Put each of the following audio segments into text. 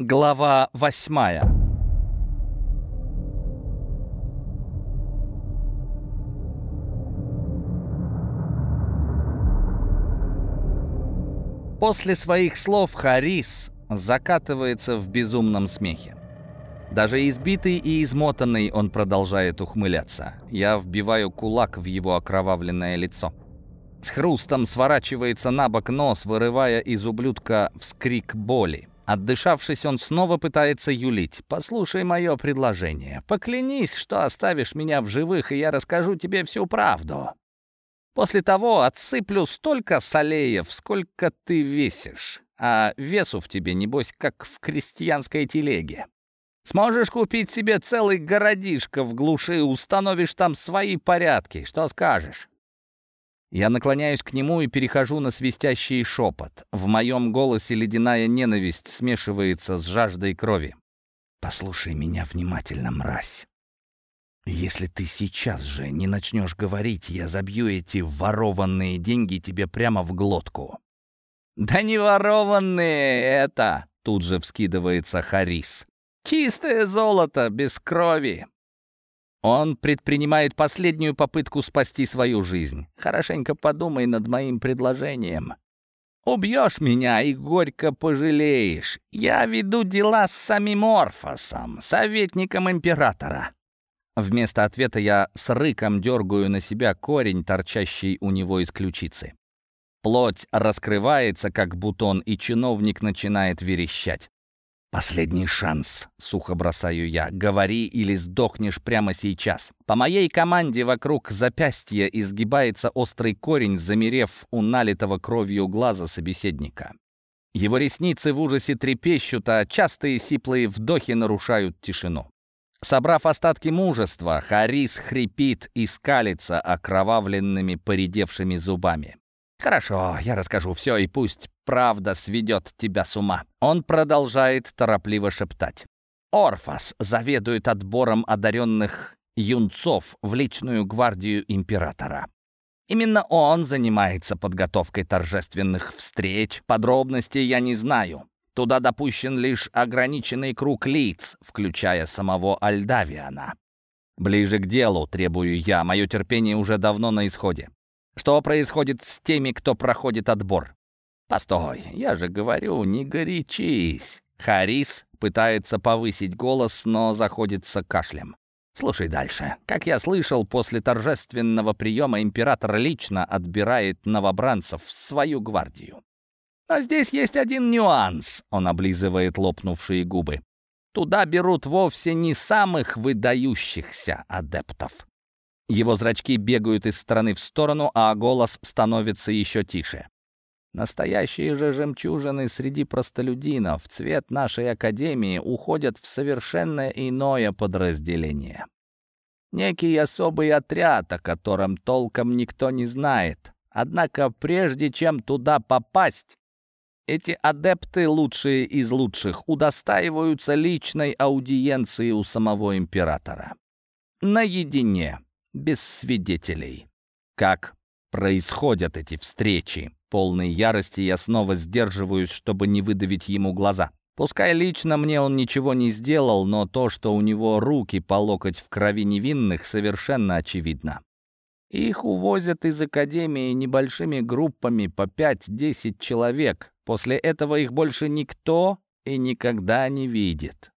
Глава восьмая После своих слов Харис закатывается в безумном смехе. Даже избитый и измотанный он продолжает ухмыляться. Я вбиваю кулак в его окровавленное лицо. С хрустом сворачивается на бок нос, вырывая из ублюдка вскрик боли. Отдышавшись, он снова пытается юлить. «Послушай мое предложение. Поклянись, что оставишь меня в живых, и я расскажу тебе всю правду. После того отсыплю столько солеев, сколько ты весишь, а весу в тебе, небось, как в крестьянской телеге. Сможешь купить себе целый городишко в глуши, установишь там свои порядки. Что скажешь?» Я наклоняюсь к нему и перехожу на свистящий шепот. В моем голосе ледяная ненависть смешивается с жаждой крови. «Послушай меня внимательно, мразь. Если ты сейчас же не начнешь говорить, я забью эти ворованные деньги тебе прямо в глотку». «Да не ворованные это!» — тут же вскидывается Харис. «Чистое золото, без крови. Он предпринимает последнюю попытку спасти свою жизнь. Хорошенько подумай над моим предложением. Убьешь меня и горько пожалеешь. Я веду дела с самим Орфосом, советником императора. Вместо ответа я с рыком дергаю на себя корень, торчащий у него из ключицы. Плоть раскрывается, как бутон, и чиновник начинает верещать. «Последний шанс», — сухо бросаю я. «Говори или сдохнешь прямо сейчас». По моей команде вокруг запястья изгибается острый корень, замерев у налитого кровью глаза собеседника. Его ресницы в ужасе трепещут, а частые сиплые вдохи нарушают тишину. Собрав остатки мужества, Харис хрипит и скалится окровавленными поредевшими зубами. «Хорошо, я расскажу все, и пусть правда сведет тебя с ума». Он продолжает торопливо шептать. «Орфас заведует отбором одаренных юнцов в личную гвардию императора. Именно он занимается подготовкой торжественных встреч. Подробностей я не знаю. Туда допущен лишь ограниченный круг лиц, включая самого Альдавиана. Ближе к делу, требую я, мое терпение уже давно на исходе. Что происходит с теми, кто проходит отбор? Постой, я же говорю, не горячись. Харис пытается повысить голос, но заходится кашлем. Слушай дальше. Как я слышал, после торжественного приема император лично отбирает новобранцев в свою гвардию. Но здесь есть один нюанс, он облизывает лопнувшие губы. Туда берут вовсе не самых выдающихся адептов. Его зрачки бегают из стороны в сторону, а голос становится еще тише. Настоящие же жемчужины среди простолюдинов, цвет нашей академии, уходят в совершенно иное подразделение. Некий особый отряд, о котором толком никто не знает. Однако прежде чем туда попасть, эти адепты, лучшие из лучших, удостаиваются личной аудиенции у самого императора. Наедине без свидетелей. Как происходят эти встречи? Полной ярости я снова сдерживаюсь, чтобы не выдавить ему глаза. Пускай лично мне он ничего не сделал, но то, что у него руки по локоть в крови невинных, совершенно очевидно. Их увозят из академии небольшими группами по 5-10 человек. После этого их больше никто и никогда не видит.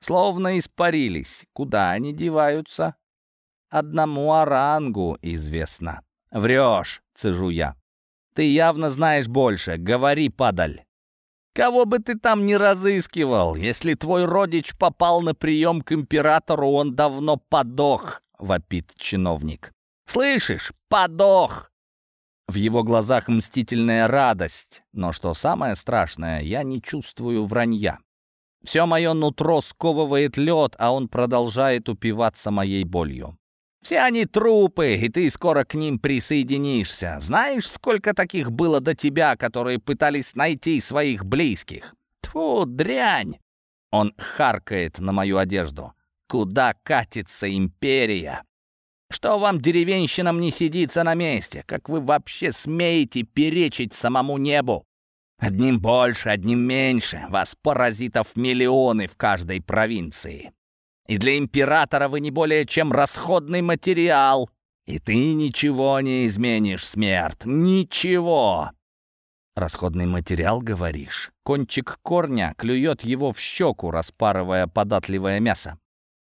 Словно испарились. Куда они деваются? Одному орангу известно. «Врешь!» — цежу я. «Ты явно знаешь больше. Говори, падаль!» «Кого бы ты там ни разыскивал, если твой родич попал на прием к императору, он давно подох!» — вопит чиновник. «Слышишь? Подох!» В его глазах мстительная радость, но что самое страшное, я не чувствую вранья. Все мое нутро сковывает лед, а он продолжает упиваться моей болью. Все они трупы, и ты скоро к ним присоединишься. Знаешь, сколько таких было до тебя, которые пытались найти своих близких? Тьфу, дрянь!» Он харкает на мою одежду. «Куда катится империя? Что вам, деревенщинам, не сидится на месте? Как вы вообще смеете перечить самому небу? Одним больше, одним меньше. Вас, паразитов, миллионы в каждой провинции. И для императора вы не более чем расходный материал. И ты ничего не изменишь, смерть. Ничего. Расходный материал, говоришь? Кончик корня клюет его в щеку, распарывая податливое мясо.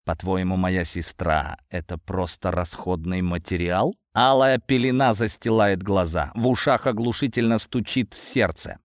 По-твоему, моя сестра — это просто расходный материал? Алая пелена застилает глаза, в ушах оглушительно стучит сердце.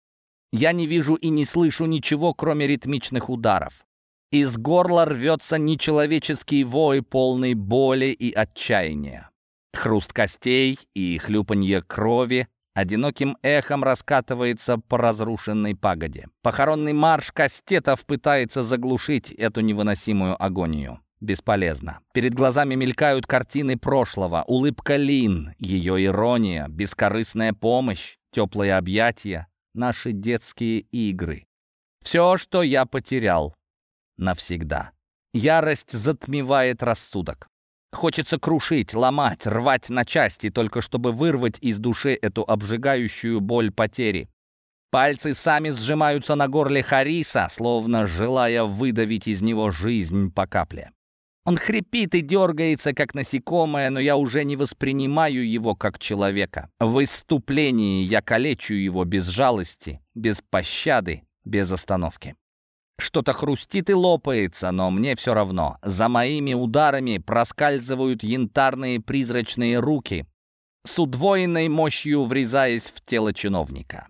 Я не вижу и не слышу ничего, кроме ритмичных ударов. Из горла рвется нечеловеческий вой, полный боли и отчаяния. Хруст костей и хлюпанье крови одиноким эхом раскатывается по разрушенной пагоде. Похоронный марш кастетов пытается заглушить эту невыносимую агонию. Бесполезно. Перед глазами мелькают картины прошлого, улыбка Лин, ее ирония, бескорыстная помощь, теплые объятия, наши детские игры. Все, что я потерял. Навсегда. Ярость затмевает рассудок. Хочется крушить, ломать, рвать на части, только чтобы вырвать из души эту обжигающую боль потери. Пальцы сами сжимаются на горле Хариса, словно желая выдавить из него жизнь по капле. Он хрипит и дергается, как насекомое, но я уже не воспринимаю его как человека. В выступлении я калечу его без жалости, без пощады, без остановки. Что-то хрустит и лопается, но мне все равно. За моими ударами проскальзывают янтарные призрачные руки, с удвоенной мощью врезаясь в тело чиновника.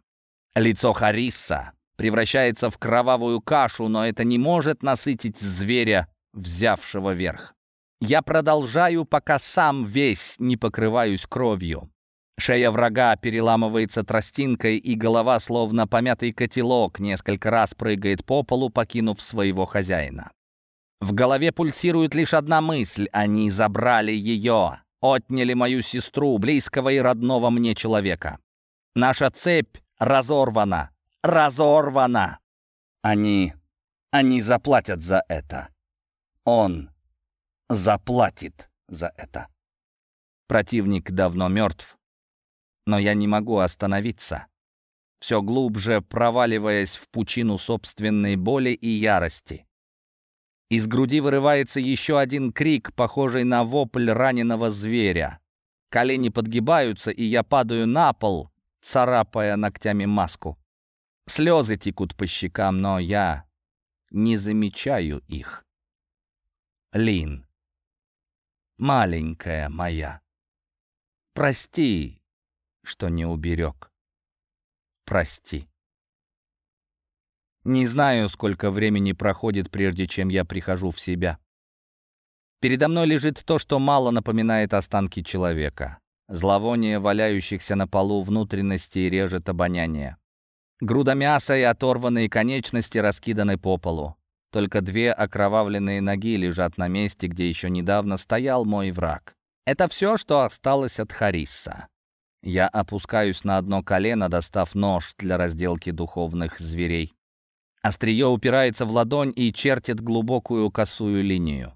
Лицо Харисса превращается в кровавую кашу, но это не может насытить зверя взявшего верх. Я продолжаю, пока сам весь не покрываюсь кровью. Шея врага переламывается тростинкой, и голова, словно помятый котелок, несколько раз прыгает по полу, покинув своего хозяина. В голове пульсирует лишь одна мысль — они забрали ее, отняли мою сестру, близкого и родного мне человека. Наша цепь разорвана, разорвана. Они, они заплатят за это. Он заплатит за это. Противник давно мертв, но я не могу остановиться, все глубже проваливаясь в пучину собственной боли и ярости. Из груди вырывается еще один крик, похожий на вопль раненого зверя. Колени подгибаются, и я падаю на пол, царапая ногтями маску. Слезы текут по щекам, но я не замечаю их. Лин. Маленькая моя. Прости, что не уберег. Прости. Не знаю, сколько времени проходит, прежде чем я прихожу в себя. Передо мной лежит то, что мало напоминает останки человека. Зловоние валяющихся на полу внутренностей режет обоняние. Груда мяса и оторванные конечности раскиданы по полу. Только две окровавленные ноги лежат на месте, где еще недавно стоял мой враг. Это все, что осталось от Харисса. Я опускаюсь на одно колено, достав нож для разделки духовных зверей. Острие упирается в ладонь и чертит глубокую косую линию.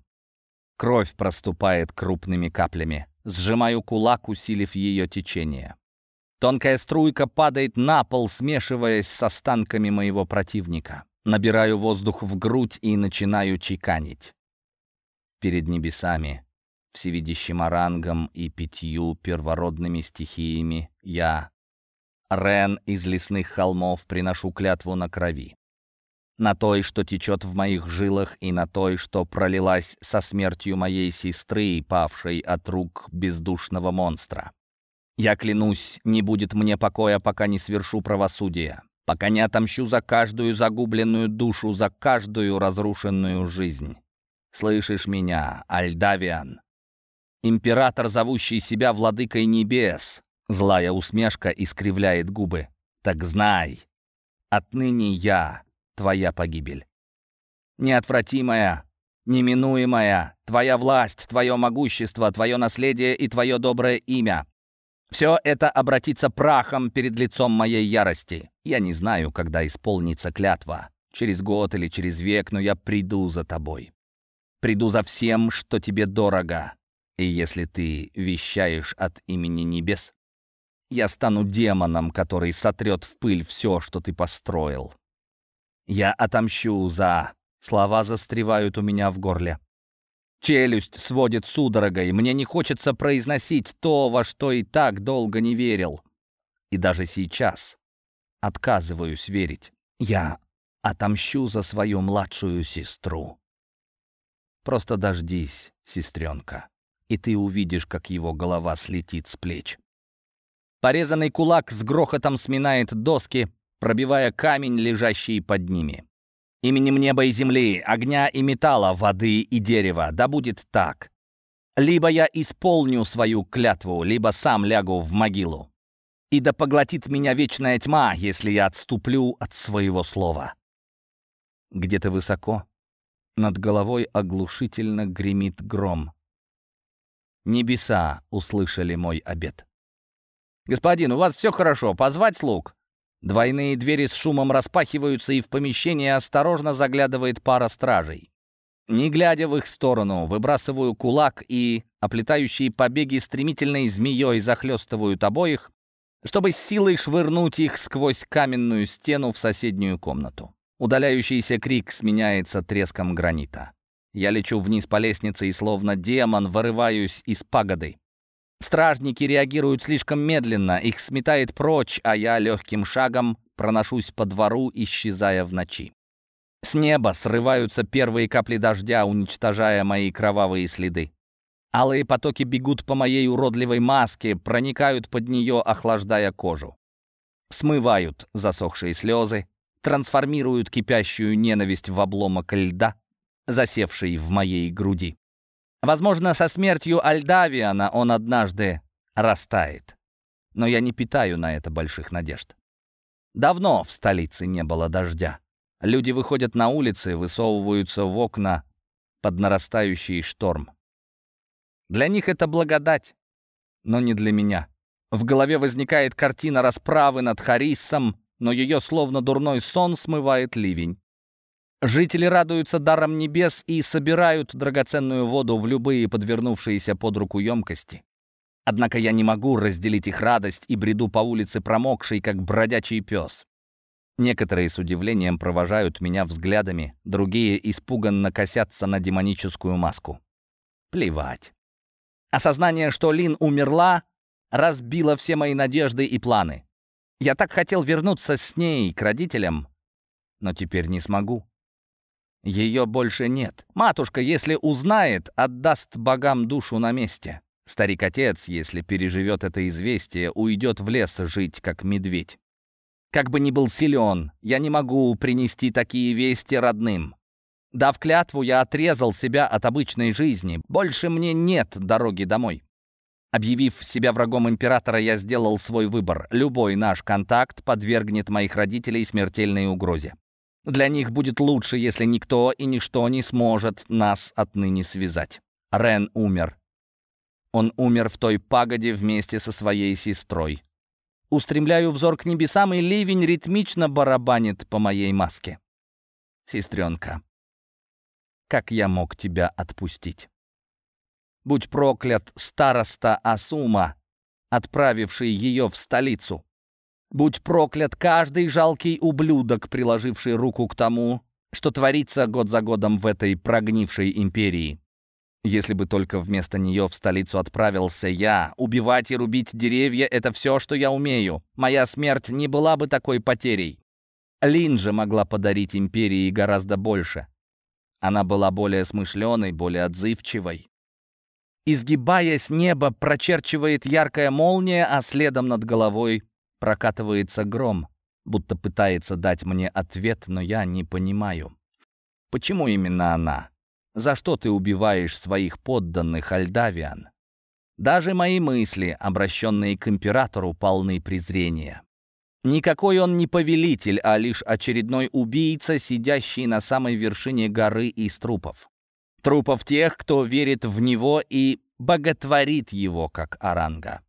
Кровь проступает крупными каплями. Сжимаю кулак, усилив ее течение. Тонкая струйка падает на пол, смешиваясь с останками моего противника. Набираю воздух в грудь и начинаю чеканить. Перед небесами, всевидящим орангом и пятью первородными стихиями, я, Рен из лесных холмов, приношу клятву на крови. На той, что течет в моих жилах, и на той, что пролилась со смертью моей сестры, павшей от рук бездушного монстра. Я клянусь, не будет мне покоя, пока не свершу правосудие пока не отомщу за каждую загубленную душу, за каждую разрушенную жизнь. Слышишь меня, Альдавиан? Император, зовущий себя владыкой небес. Злая усмешка искривляет губы. Так знай, отныне я твоя погибель. Неотвратимая, неминуемая, твоя власть, твое могущество, твое наследие и твое доброе имя. Все это обратится прахом перед лицом моей ярости. Я не знаю, когда исполнится клятва. Через год или через век, но я приду за тобой. Приду за всем, что тебе дорого. И если ты вещаешь от имени небес, Я стану демоном, который сотрет в пыль все, что ты построил. Я отомщу за... Слова застревают у меня в горле. Челюсть сводит судорогой. Мне не хочется произносить то, во что и так долго не верил. И даже сейчас отказываюсь верить. Я отомщу за свою младшую сестру. Просто дождись, сестренка, и ты увидишь, как его голова слетит с плеч. Порезанный кулак с грохотом сминает доски, пробивая камень, лежащий под ними. Именем неба и земли, огня и металла, воды и дерева, да будет так. Либо я исполню свою клятву, либо сам лягу в могилу. И да поглотит меня вечная тьма, если я отступлю от своего слова. Где-то высоко, над головой оглушительно гремит гром. Небеса услышали мой обед. «Господин, у вас все хорошо, позвать слуг?» Двойные двери с шумом распахиваются, и в помещение осторожно заглядывает пара стражей. Не глядя в их сторону, выбрасываю кулак, и оплетающие побеги стремительной змеей захлестывают обоих, чтобы с силой швырнуть их сквозь каменную стену в соседнюю комнату. Удаляющийся крик сменяется треском гранита. Я лечу вниз по лестнице и словно демон вырываюсь из пагоды. Стражники реагируют слишком медленно, их сметает прочь, а я легким шагом проношусь по двору, исчезая в ночи. С неба срываются первые капли дождя, уничтожая мои кровавые следы. Алые потоки бегут по моей уродливой маске, проникают под нее, охлаждая кожу. Смывают засохшие слезы, трансформируют кипящую ненависть в обломок льда, засевший в моей груди. Возможно, со смертью Альдавиана он однажды растает. Но я не питаю на это больших надежд. Давно в столице не было дождя. Люди выходят на улицы, высовываются в окна под нарастающий шторм. Для них это благодать, но не для меня. В голове возникает картина расправы над Хариссом, но ее словно дурной сон смывает ливень. Жители радуются даром небес и собирают драгоценную воду в любые подвернувшиеся под руку емкости. Однако я не могу разделить их радость и бреду по улице промокший, как бродячий пес. Некоторые с удивлением провожают меня взглядами, другие испуганно косятся на демоническую маску. Плевать. Осознание, что Лин умерла, разбило все мои надежды и планы. Я так хотел вернуться с ней к родителям, но теперь не смогу. Ее больше нет. Матушка, если узнает, отдаст богам душу на месте. Старик-отец, если переживет это известие, уйдет в лес жить, как медведь. Как бы ни был силен, я не могу принести такие вести родным. Дав клятву, я отрезал себя от обычной жизни. Больше мне нет дороги домой. Объявив себя врагом императора, я сделал свой выбор. Любой наш контакт подвергнет моих родителей смертельной угрозе. Для них будет лучше, если никто и ничто не сможет нас отныне связать. Рен умер. Он умер в той пагоде вместе со своей сестрой. Устремляю взор к небесам, и ливень ритмично барабанит по моей маске. Сестренка, как я мог тебя отпустить? Будь проклят староста Асума, отправивший ее в столицу. Будь проклят каждый жалкий ублюдок, приложивший руку к тому, что творится год за годом в этой прогнившей империи. Если бы только вместо нее в столицу отправился я, убивать и рубить деревья — это все, что я умею. Моя смерть не была бы такой потерей. Лин же могла подарить империи гораздо больше. Она была более смышленой, более отзывчивой. Изгибаясь, небо прочерчивает яркая молния, а следом над головой Прокатывается гром, будто пытается дать мне ответ, но я не понимаю. Почему именно она? За что ты убиваешь своих подданных, Альдавиан? Даже мои мысли, обращенные к императору, полны презрения. Никакой он не повелитель, а лишь очередной убийца, сидящий на самой вершине горы из трупов. Трупов тех, кто верит в него и боготворит его, как Аранга.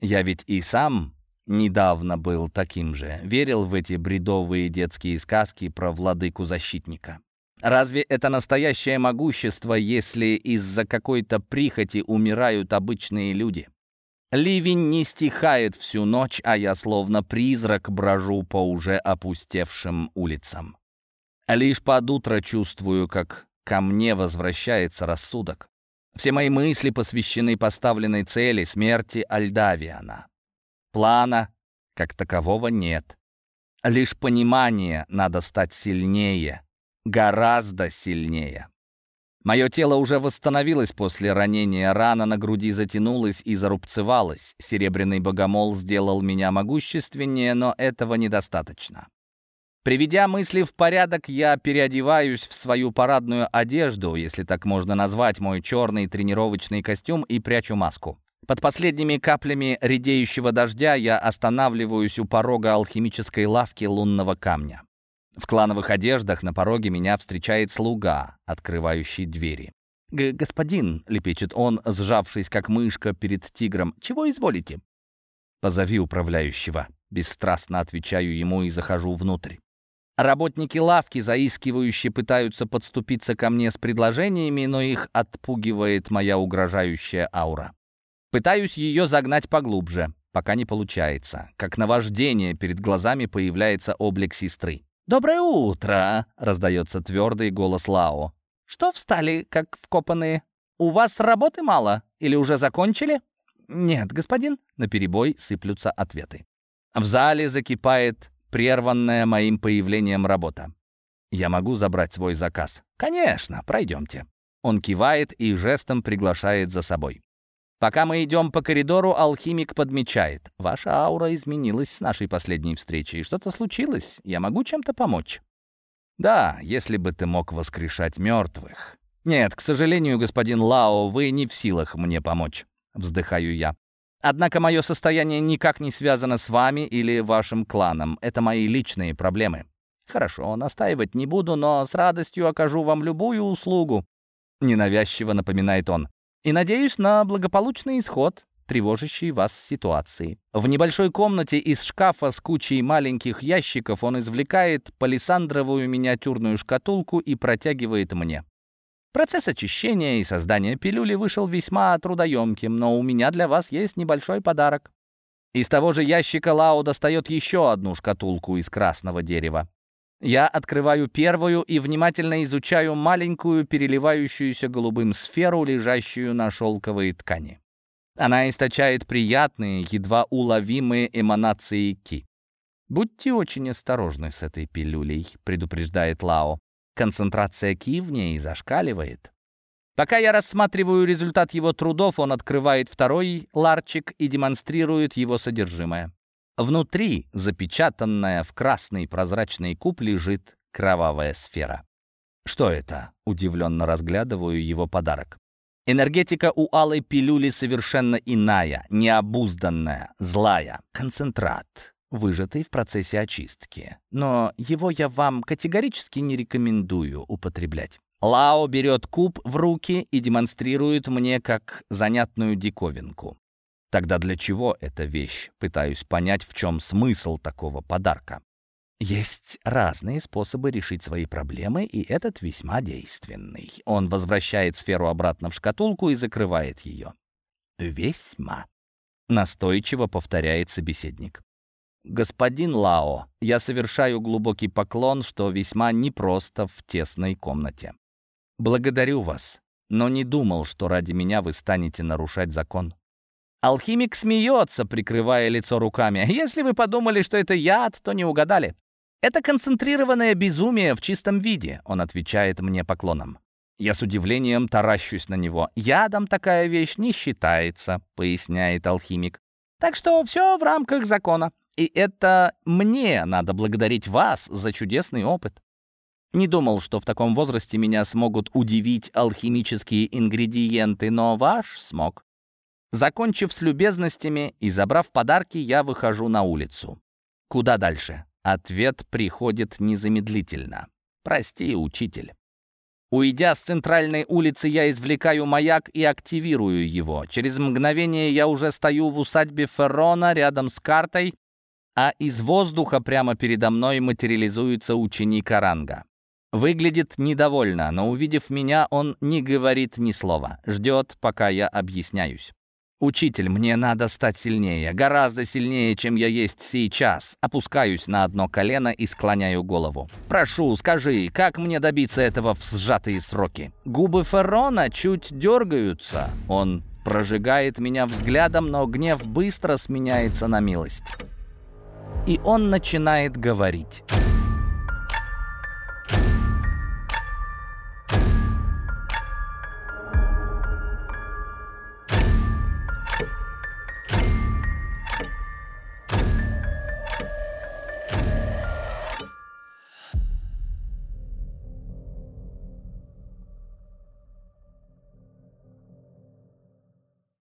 Я ведь и сам Недавно был таким же. Верил в эти бредовые детские сказки про владыку-защитника. Разве это настоящее могущество, если из-за какой-то прихоти умирают обычные люди? Ливень не стихает всю ночь, а я словно призрак брожу по уже опустевшим улицам. Лишь под утро чувствую, как ко мне возвращается рассудок. Все мои мысли посвящены поставленной цели смерти Альдавиана. Плана как такового нет. Лишь понимание надо стать сильнее, гораздо сильнее. Мое тело уже восстановилось после ранения, рана на груди затянулась и зарубцевалась. Серебряный богомол сделал меня могущественнее, но этого недостаточно. Приведя мысли в порядок, я переодеваюсь в свою парадную одежду, если так можно назвать мой черный тренировочный костюм, и прячу маску. Под последними каплями редеющего дождя я останавливаюсь у порога алхимической лавки лунного камня. В клановых одеждах на пороге меня встречает слуга, открывающий двери. «Господин», — лепечет он, сжавшись как мышка перед тигром, — «чего изволите?» «Позови управляющего», — бесстрастно отвечаю ему и захожу внутрь. Работники лавки, заискивающие, пытаются подступиться ко мне с предложениями, но их отпугивает моя угрожающая аура. Пытаюсь ее загнать поглубже, пока не получается. Как наваждение перед глазами появляется облик сестры. «Доброе утро!» — раздается твердый голос Лао. «Что встали, как вкопанные? У вас работы мало? Или уже закончили?» «Нет, господин», — наперебой сыплются ответы. В зале закипает прерванная моим появлением работа. «Я могу забрать свой заказ?» «Конечно, пройдемте». Он кивает и жестом приглашает за собой. Пока мы идем по коридору, алхимик подмечает. «Ваша аура изменилась с нашей последней встречи, и что-то случилось. Я могу чем-то помочь?» «Да, если бы ты мог воскрешать мертвых». «Нет, к сожалению, господин Лао, вы не в силах мне помочь», — вздыхаю я. «Однако мое состояние никак не связано с вами или вашим кланом. Это мои личные проблемы». «Хорошо, настаивать не буду, но с радостью окажу вам любую услугу», — ненавязчиво напоминает он и надеюсь на благополучный исход тревожащей вас ситуации. В небольшой комнате из шкафа с кучей маленьких ящиков он извлекает палисандровую миниатюрную шкатулку и протягивает мне. Процесс очищения и создания пилюли вышел весьма трудоемким, но у меня для вас есть небольшой подарок. Из того же ящика Лао достает еще одну шкатулку из красного дерева. Я открываю первую и внимательно изучаю маленькую переливающуюся голубым сферу, лежащую на шелковой ткани. Она источает приятные, едва уловимые эманации ки. «Будьте очень осторожны с этой пилюлей», — предупреждает Лао. «Концентрация ки в ней зашкаливает». Пока я рассматриваю результат его трудов, он открывает второй ларчик и демонстрирует его содержимое. Внутри, запечатанная в красный прозрачный куб, лежит кровавая сфера. Что это? Удивленно разглядываю его подарок. Энергетика у алой пилюли совершенно иная, необузданная, злая. Концентрат, выжатый в процессе очистки. Но его я вам категорически не рекомендую употреблять. Лао берет куб в руки и демонстрирует мне как занятную диковинку. Тогда для чего эта вещь? Пытаюсь понять, в чем смысл такого подарка. Есть разные способы решить свои проблемы, и этот весьма действенный. Он возвращает сферу обратно в шкатулку и закрывает ее. «Весьма», — настойчиво повторяет собеседник. «Господин Лао, я совершаю глубокий поклон, что весьма непросто в тесной комнате. Благодарю вас, но не думал, что ради меня вы станете нарушать закон. Алхимик смеется, прикрывая лицо руками. Если вы подумали, что это яд, то не угадали. Это концентрированное безумие в чистом виде, он отвечает мне поклоном. Я с удивлением таращусь на него. Ядом такая вещь не считается, поясняет алхимик. Так что все в рамках закона. И это мне надо благодарить вас за чудесный опыт. Не думал, что в таком возрасте меня смогут удивить алхимические ингредиенты, но ваш смог. Закончив с любезностями и забрав подарки, я выхожу на улицу. Куда дальше? Ответ приходит незамедлительно. «Прости, учитель». Уйдя с центральной улицы, я извлекаю маяк и активирую его. Через мгновение я уже стою в усадьбе Феррона рядом с картой, а из воздуха прямо передо мной материализуется ученик Аранга. Выглядит недовольно, но увидев меня, он не говорит ни слова, ждет, пока я объясняюсь. «Учитель, мне надо стать сильнее, гораздо сильнее, чем я есть сейчас». Опускаюсь на одно колено и склоняю голову. «Прошу, скажи, как мне добиться этого в сжатые сроки?» Губы Феррона чуть дергаются. Он прожигает меня взглядом, но гнев быстро сменяется на милость. И он начинает говорить.